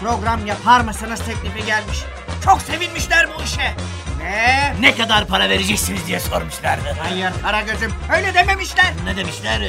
program yapar mısınız teklifi gelmiş. Çok sevinmişler bu işe. Ve Ne kadar para vereceksiniz diye sormuşlardı. hayır Karagöz'üm öyle dememişler. Ne demişler?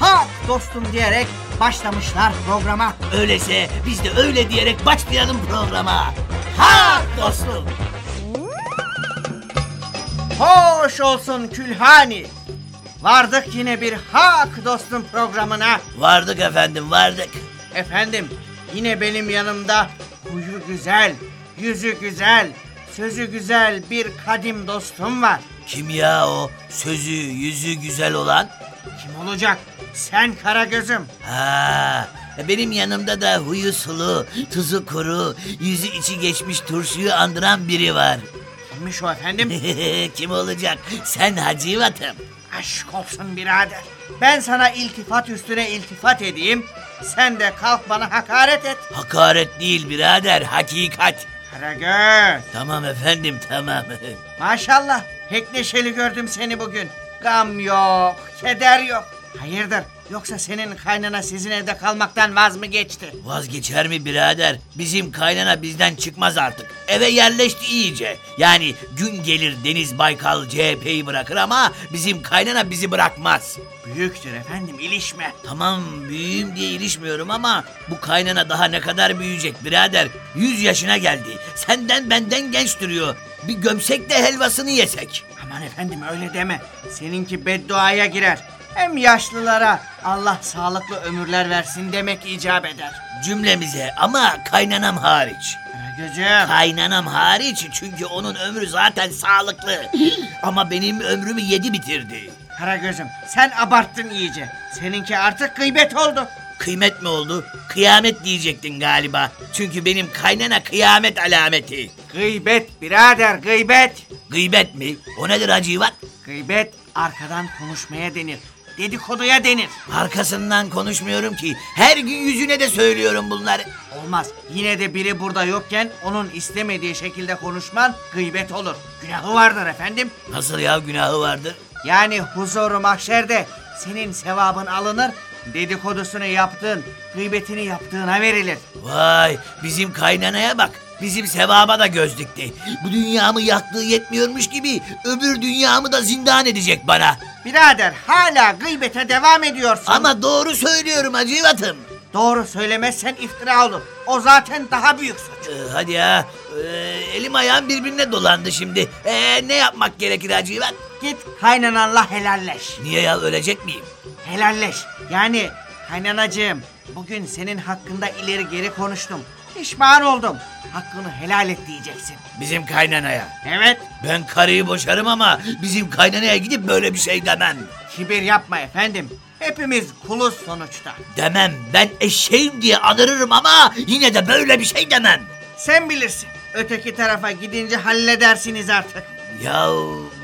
Ha dostum diyerek başlamışlar programa. Öyleyse biz de öyle diyerek başlayalım programa. Ha dostum. Hoş olsun Külhani. Vardık yine bir Hak Dostum programına. Vardık efendim vardık. Efendim yine benim yanımda huyu güzel, yüzü güzel, sözü güzel bir kadim dostum var. Kim ya o sözü yüzü güzel olan? Kim olacak? Sen Karagöz'üm. Ha benim yanımda da huyu sulu, tuzu kuru, yüzü içi geçmiş turşuyu andıran biri var. Kimmiş o efendim? Kim olacak? Sen Hacivat'ım. Aşk olsun birader. Ben sana iltifat üstüne iltifat edeyim. Sen de kalk bana hakaret et. Hakaret değil birader, hakikat. Karagöz. Tamam efendim tamam. Maşallah pek neşeli gördüm seni bugün. Gam yok, keder yok. Hayırdır yoksa senin kaynana sizin evde kalmaktan vaz mı geçti? Vazgeçer mi birader? Bizim kaynana bizden çıkmaz artık. Eve yerleşti iyice. Yani gün gelir Deniz Baykal CHP'yi bırakır ama bizim kaynana bizi bırakmaz. Büyüktür efendim ilişme. Tamam büyüğüm diye ilişmiyorum ama bu kaynana daha ne kadar büyüyecek birader? Yüz yaşına geldi. Senden benden genç duruyor. Bir gömsek de helvasını yesek. Aman efendim öyle deme. Seninki bedduaya girer. Hem yaşlılara Allah sağlıklı ömürler versin demek icap eder. Cümlemize ama kaynanam hariç. Karagöz'üm. Kaynanam hariç çünkü onun ömrü zaten sağlıklı. Ama benim ömrümü yedi bitirdi. Karagöz'üm sen abarttın iyice. Seninki artık gıybet oldu. Kıymet mi oldu? Kıyamet diyecektin galiba. Çünkü benim kaynana kıyamet alameti. Gıybet birader gıybet. Gıybet mi? O nedir Hacivat? Gıybet arkadan konuşmaya denir. Dedikoduya denir. Arkasından konuşmuyorum ki. Her gün yüzüne de söylüyorum bunları. Olmaz. Yine de biri burada yokken onun istemediği şekilde konuşman gıybet olur. Günahı vardır efendim. Nasıl ya günahı vardır? Yani huzuru mahşerde senin sevabın alınır, dedikodusunu yaptığın, gıybetini yaptığına verilir. Vay bizim kaynanaya bak. Bizim sevaba da göz dikti. Bu dünyamı yaktığı yetmiyormuş gibi öbür dünyamı da zindan edecek bana. Birader hala gıybete devam ediyorsun. Ama doğru söylüyorum Hacivat'ım. Doğru söylemezsen iftira olur. O zaten daha büyük suç. Ee, hadi ya. Ee, elim ayağım birbirine dolandı şimdi. Ee, ne yapmak gerekir Hacivat? Git kaynananla helalleş. Niye ya ölecek miyim? Helalleş. Yani kaynanacığım bugün senin hakkında ileri geri konuştum. Pişman oldum. Hakkını helal et diyeceksin. Bizim kaynanaya. Evet. Ben karıyı boşarım ama bizim kaynanaya gidip böyle bir şey demem. Kibir yapma efendim. Hepimiz kuluz sonuçta. Demem ben eşeğim diye anırırım ama yine de böyle bir şey demem. Sen bilirsin. Öteki tarafa gidince halledersiniz artık. Ya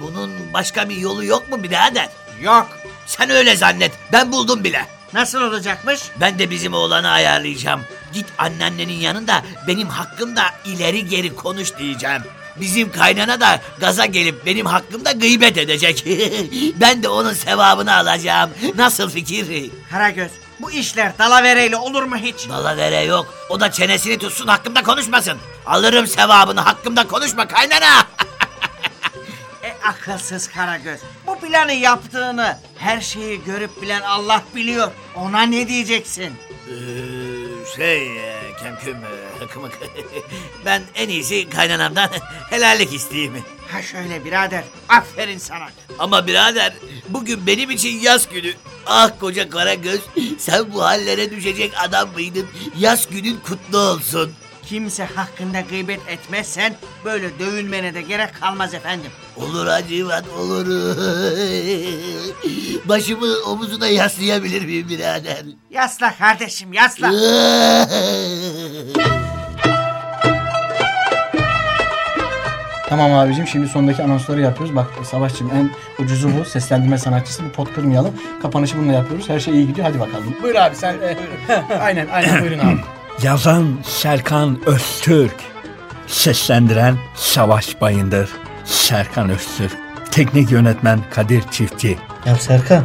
bunun başka bir yolu yok mu birader? Yok. Sen öyle zannet ben buldum bile. Nasıl olacakmış? Ben de bizim oğlanı ayarlayacağım. Git anneannenin yanında benim hakkımda ileri geri konuş diyeceğim. Bizim kaynana da gaza gelip benim hakkımda gıybet edecek. ben de onun sevabını alacağım. Nasıl fikir? Karagöz bu işler dalavereyle olur mu hiç? Dalavere yok. O da çenesini tutsun hakkımda konuşmasın. Alırım sevabını hakkımda konuşma kaynana. E akılsız Karagöz. Bu planı yaptığını her şeyi görüp bilen Allah biliyor. Ona ne diyeceksin? Ee, şey e, hıkımık. ben en iyisi kaynanamdan helallik isteyeyim. Ha şöyle birader. Aferin sana. Ama birader bugün benim için yaz günü. Ah koca kara göz sen bu hallere düşecek adam mıydın? Yaz günün kutlu olsun. Kimse hakkında gıybet etmezsen böyle dövülmene de gerek kalmaz efendim. Olur Hacivat olur. Başımı omuzuna yaslayabilir miyim birader? Yasla kardeşim yasla. Tamam abicim şimdi sondaki anonsları yapıyoruz. Bak Savaşçım en ucuzu bu. Seslendirme sanatçısı. Bir pot kırmayalım. Kapanışı bununla yapıyoruz. Her şey iyi gidiyor. Hadi bakalım. Buyur abi sen. e, aynen aynen buyurun abi. Yazan Serkan Öztürk. Seslendiren Savaş Bayındır. Serkan Öztürk. Teknik yönetmen Kadir Çiftçi. Ya Serkan